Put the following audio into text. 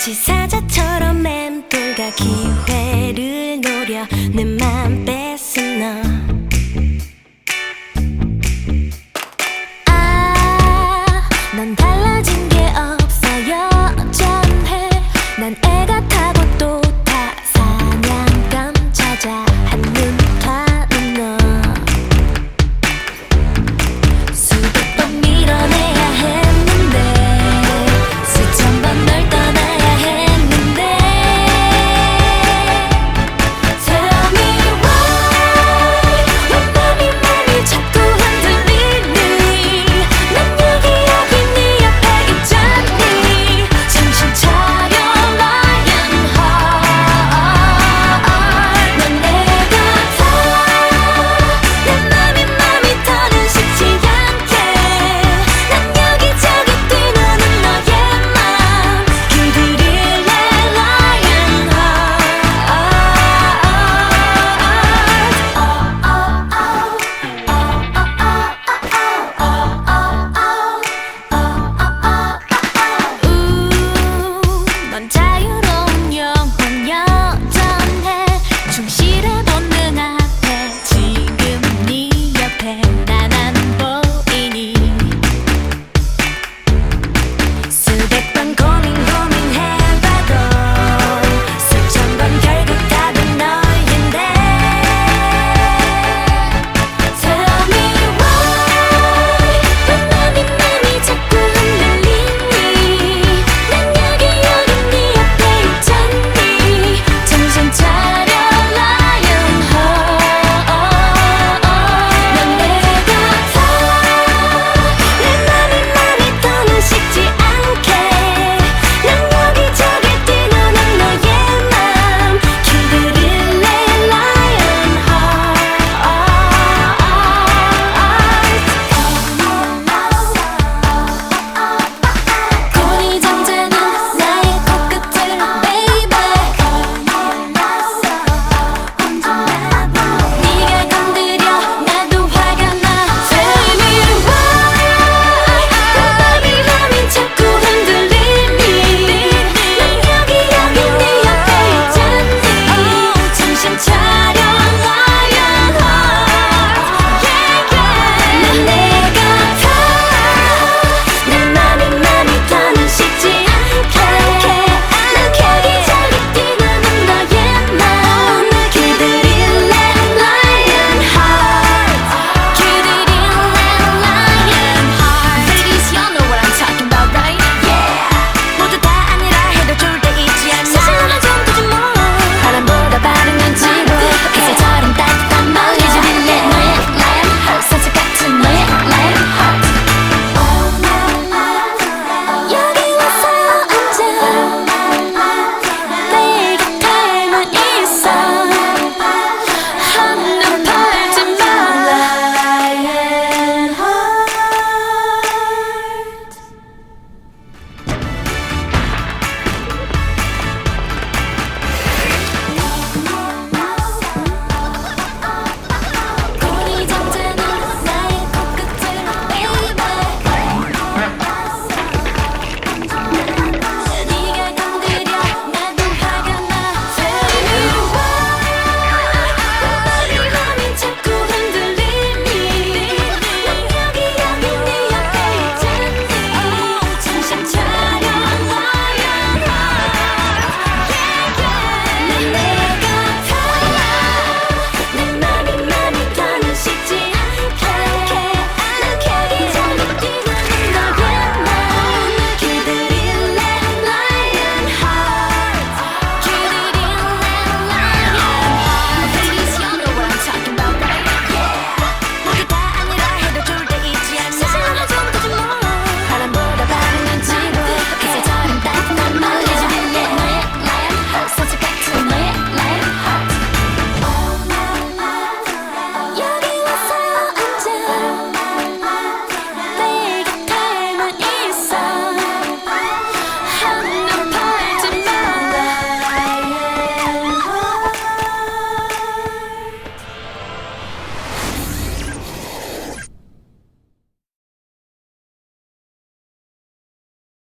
지사자처럼 맴돌다 기회를 노려 내